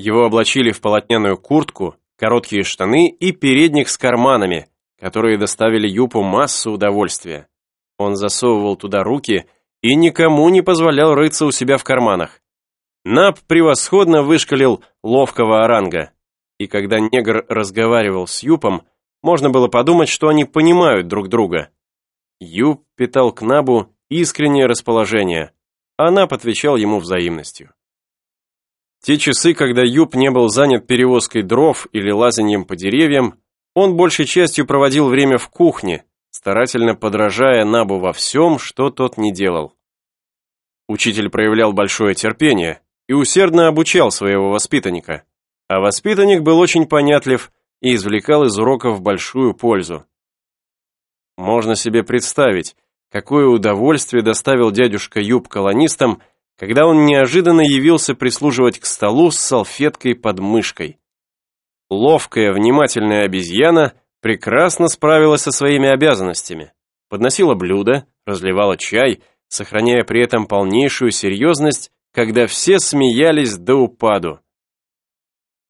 Его облачили в полотняную куртку, короткие штаны и передник с карманами, которые доставили Юпу массу удовольствия. Он засовывал туда руки и никому не позволял рыться у себя в карманах. Наб превосходно вышкалил ловкого оранга, и когда негр разговаривал с Юпом, можно было подумать, что они понимают друг друга. Юп питал к Набу искреннее расположение, а Наб отвечал ему взаимностью. Те часы, когда Юп не был занят перевозкой дров или лазанием по деревьям, он большей частью проводил время в кухне, старательно подражая Набу во всем, что тот не делал. Учитель проявлял большое терпение и усердно обучал своего воспитанника, а воспитанник был очень понятлив и извлекал из уроков большую пользу. Можно себе представить, какое удовольствие доставил дядюшка Юб колонистам, когда он неожиданно явился прислуживать к столу с салфеткой под мышкой. Ловкая, внимательная обезьяна прекрасно справилась со своими обязанностями. Подносила блюда, разливала чай, сохраняя при этом полнейшую серьезность, когда все смеялись до упаду.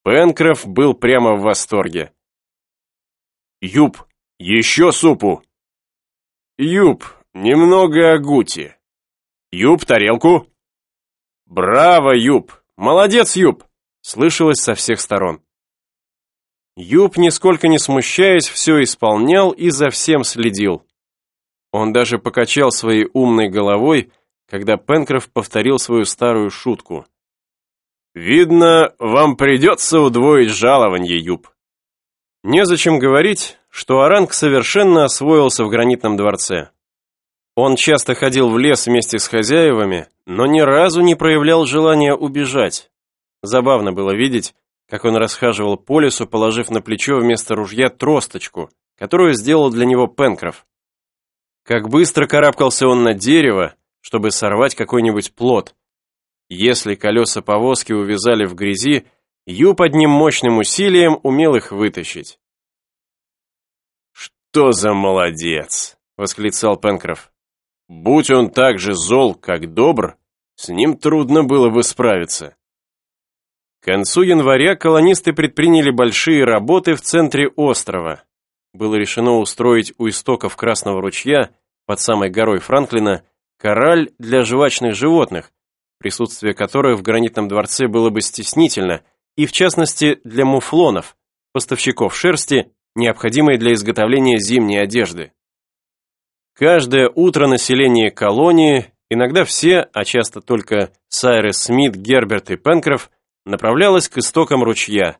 Пенкроф был прямо в восторге. «Юб, еще супу!» «Юб, немного агути!» «Юб, тарелку!» «Браво, Юб! Молодец, Юб!» слышалось со всех сторон. Юб, нисколько не смущаясь, все исполнял и за всем следил. Он даже покачал своей умной головой, когда Пенкроф повторил свою старую шутку. «Видно, вам придется удвоить жалование, Юб». Незачем говорить, что Оранг совершенно освоился в гранитном дворце. Он часто ходил в лес вместе с хозяевами, но ни разу не проявлял желания убежать. Забавно было видеть, как он расхаживал по лесу, положив на плечо вместо ружья тросточку, которую сделал для него Пенкроф. Как быстро карабкался он на дерево, чтобы сорвать какой-нибудь плод. Если колеса повозки увязали в грязи, Ю под ним мощным усилием умел их вытащить. «Что за молодец!» — восклицал Пенкроф. «Будь он так же зол, как добр, с ним трудно было бы справиться». К концу января колонисты предприняли большие работы в центре острова. Было решено устроить у истоков Красного ручья, под самой горой Франклина, кораль для жвачных животных, присутствие которых в гранитном дворце было бы стеснительно, и в частности для муфлонов, поставщиков шерсти, необходимой для изготовления зимней одежды. Каждое утро население колонии, иногда все, а часто только Сайрес Смит, Герберт и Пенкроф, направлялась к истокам ручья.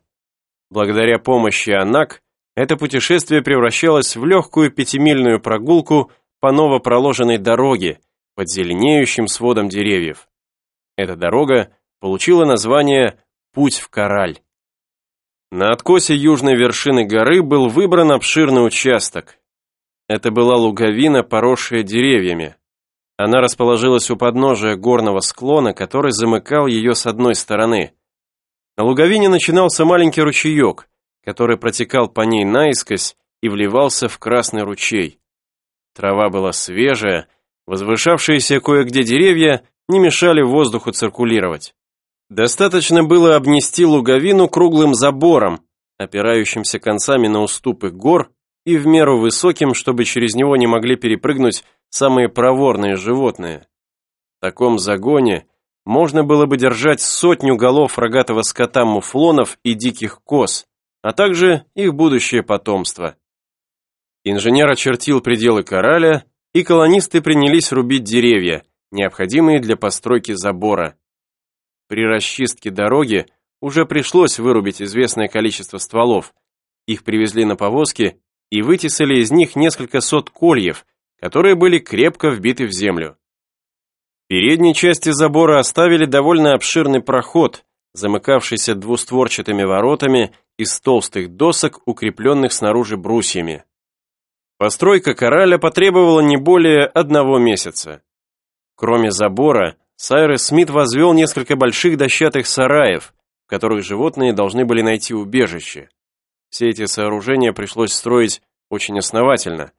Благодаря помощи Анак, это путешествие превращалось в легкую пятимильную прогулку по новопроложенной дороге под зеленеющим сводом деревьев. Эта дорога получила название «Путь в Кораль». На откосе южной вершины горы был выбран обширный участок. Это была луговина, поросшая деревьями. Она расположилась у подножия горного склона, который замыкал ее с одной стороны. На луговине начинался маленький ручеек, который протекал по ней наискось и вливался в красный ручей. Трава была свежая, возвышавшиеся кое-где деревья не мешали воздуху циркулировать. Достаточно было обнести луговину круглым забором, опирающимся концами на уступы гор и в меру высоким, чтобы через него не могли перепрыгнуть самые проворные животные. В таком загоне можно было бы держать сотню голов рогатого скота муфлонов и диких коз, а также их будущее потомство. Инженер очертил пределы кораля, и колонисты принялись рубить деревья, необходимые для постройки забора. При расчистке дороги уже пришлось вырубить известное количество стволов. Их привезли на повозки и вытесали из них несколько сот кольев, которые были крепко вбиты в землю передней части забора оставили довольно обширный проход, замыкавшийся двустворчатыми воротами из толстых досок, укрепленных снаружи брусьями. Постройка кораля потребовала не более одного месяца. Кроме забора, Сайрес Смит возвел несколько больших дощатых сараев, в которых животные должны были найти убежище. Все эти сооружения пришлось строить очень основательно.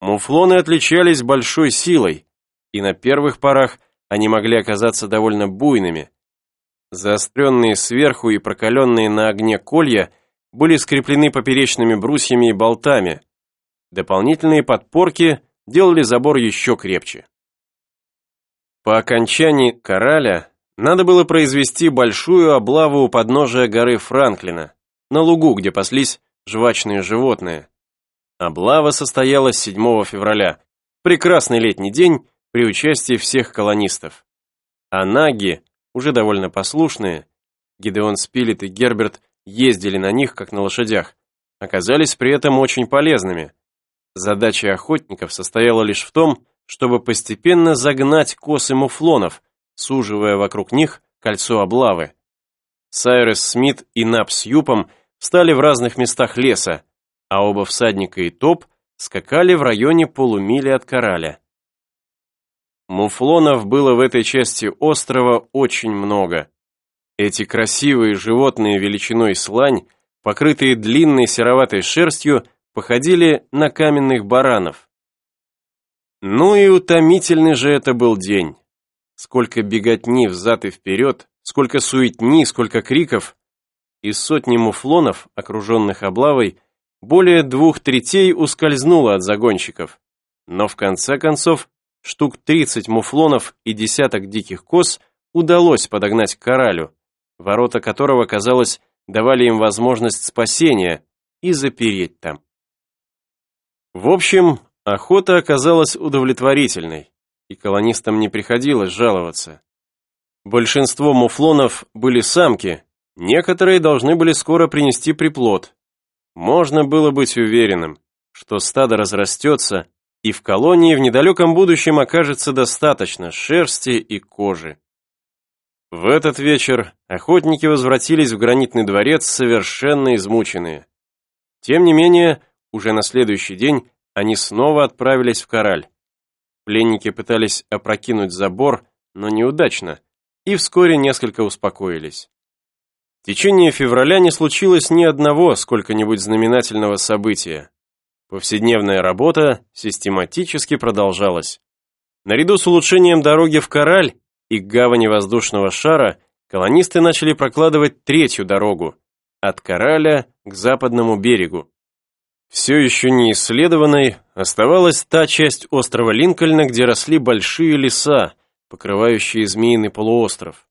Муфлоны отличались большой силой, и на первых порах они могли оказаться довольно буйными. Заостренные сверху и прокаленные на огне колья были скреплены поперечными брусьями и болтами. Дополнительные подпорки делали забор еще крепче. По окончании кораля надо было произвести большую облаву у подножия горы Франклина, на лугу, где паслись жвачные животные. Облава состоялась 7 февраля, прекрасный летний день при участии всех колонистов. А наги, уже довольно послушные, Гидеон Спилет и Герберт ездили на них, как на лошадях, оказались при этом очень полезными. Задача охотников состояла лишь в том, чтобы постепенно загнать косы муфлонов, суживая вокруг них кольцо облавы. Сайрес Смит и Нап с Юпом встали в разных местах леса, а оба всадника и топ скакали в районе полумили от кораля. Муфлонов было в этой части острова очень много. Эти красивые животные величиной слань, покрытые длинной сероватой шерстью, походили на каменных баранов. Ну и утомительный же это был день. Сколько беготни взад и вперед, сколько суетни, сколько криков. Из сотни муфлонов, окруженных облавой, более двух третей ускользнуло от загонщиков. Но в конце концов, штук 30 муфлонов и десяток диких коз удалось подогнать к коралю, ворота которого, казалось, давали им возможность спасения и запереть там. В общем, охота оказалась удовлетворительной, и колонистам не приходилось жаловаться. Большинство муфлонов были самки, некоторые должны были скоро принести приплод, можно было быть уверенным, что стадо разрастется, и в колонии в недалеком будущем окажется достаточно шерсти и кожи. В этот вечер охотники возвратились в гранитный дворец совершенно измученные. Тем не менее, уже на следующий день они снова отправились в Кораль. Пленники пытались опрокинуть забор, но неудачно, и вскоре несколько успокоились. Течение февраля не случилось ни одного сколько-нибудь знаменательного события. Повседневная работа систематически продолжалась. Наряду с улучшением дороги в Кораль и гавани воздушного шара колонисты начали прокладывать третью дорогу от Кораля к западному берегу. Все еще не исследованной оставалась та часть острова Линкольна, где росли большие леса, покрывающие Змеиный полуостров.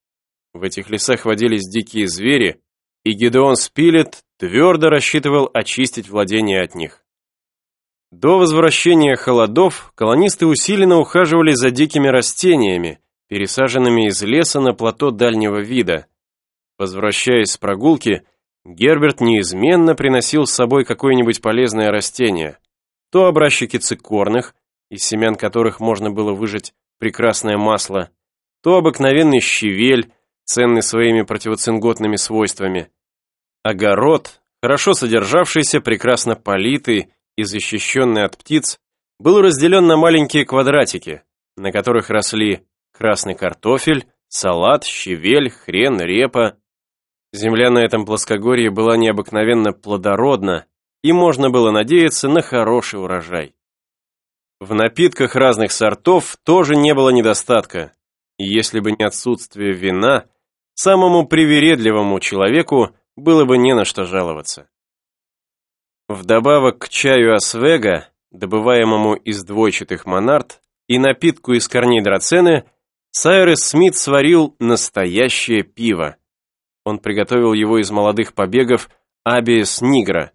В этих лесах водились дикие звери, и Гедеон Спилет твердо рассчитывал очистить владения от них. До возвращения холодов колонисты усиленно ухаживали за дикими растениями, пересаженными из леса на плато дальнего вида. Возвращаясь с прогулки, Герберт неизменно приносил с собой какое-нибудь полезное растение, то образчики цикорных, из семян которых можно было выжать прекрасное масло, то обыкновенный щавель, ценный своими противоцинготными свойствами. Огород, хорошо содержавшийся, прекрасно политый и защищенный от птиц, был разделен на маленькие квадратики, на которых росли красный картофель, салат, щавель, хрен, репа. Земля на этом плоскогорье была необыкновенно плодородна, и можно было надеяться на хороший урожай. В напитках разных сортов тоже не было недостатка, и если бы не отсутствие вина, Самому привередливому человеку было бы не на что жаловаться. Вдобавок к чаю Освега, добываемому из двойчатых монард, и напитку из корней драцены, Сайрес Смит сварил настоящее пиво. Он приготовил его из молодых побегов абиес нигра.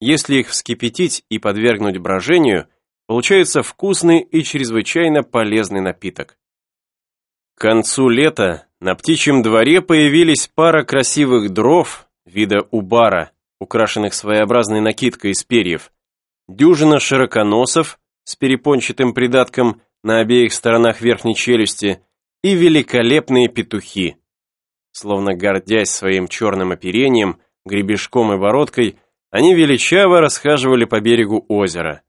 Если их вскипятить и подвергнуть брожению, получается вкусный и чрезвычайно полезный напиток. К концу лета на птичьем дворе появились пара красивых дров вида убара, украшенных своеобразной накидкой из перьев, дюжина широконосов с перепончатым придатком на обеих сторонах верхней челюсти и великолепные петухи. Словно гордясь своим черным оперением, гребешком и бородкой, они величаво расхаживали по берегу озера.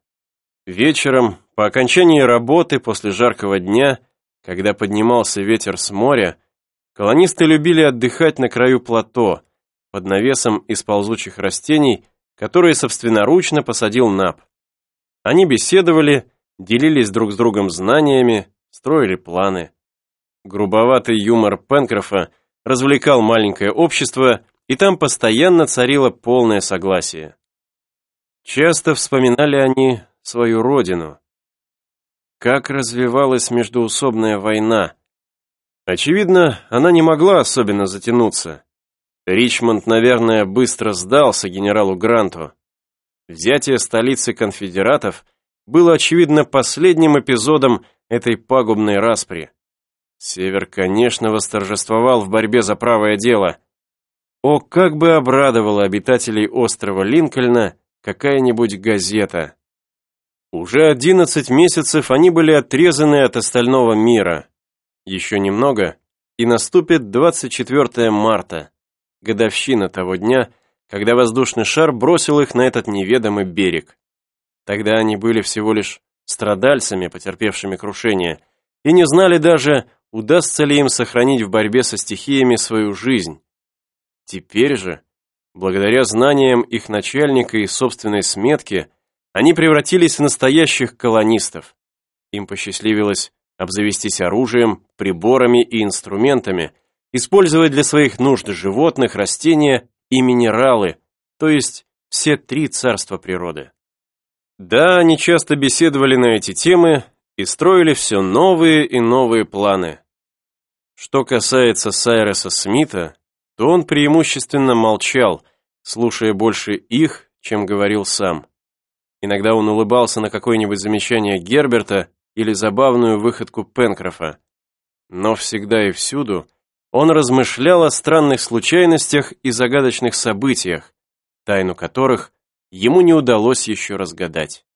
Вечером, по окончании работы после жаркого дня, когда поднимался ветер с моря, колонисты любили отдыхать на краю плато, под навесом из ползучих растений, которые собственноручно посадил Нап. Они беседовали, делились друг с другом знаниями, строили планы. Грубоватый юмор Пенкрофа развлекал маленькое общество, и там постоянно царило полное согласие. Часто вспоминали они свою родину. Как развивалась междуусобная война. Очевидно, она не могла особенно затянуться. Ричмонд, наверное, быстро сдался генералу Гранту. Взятие столицы конфедератов было, очевидно, последним эпизодом этой пагубной распри. Север, конечно, восторжествовал в борьбе за правое дело. О, как бы обрадовала обитателей острова Линкольна какая-нибудь газета. Уже одиннадцать месяцев они были отрезаны от остального мира. Еще немного, и наступит 24 марта, годовщина того дня, когда воздушный шар бросил их на этот неведомый берег. Тогда они были всего лишь страдальцами, потерпевшими крушение, и не знали даже, удастся ли им сохранить в борьбе со стихиями свою жизнь. Теперь же, благодаря знаниям их начальника и собственной сметки, они превратились в настоящих колонистов. Им посчастливилось обзавестись оружием, приборами и инструментами, использовать для своих нужд животных, растения и минералы, то есть все три царства природы. Да, они часто беседовали на эти темы и строили все новые и новые планы. Что касается Сайреса Смита, то он преимущественно молчал, слушая больше их, чем говорил сам. Иногда он улыбался на какое-нибудь замечание Герберта или забавную выходку Пенкрофа. Но всегда и всюду он размышлял о странных случайностях и загадочных событиях, тайну которых ему не удалось еще разгадать.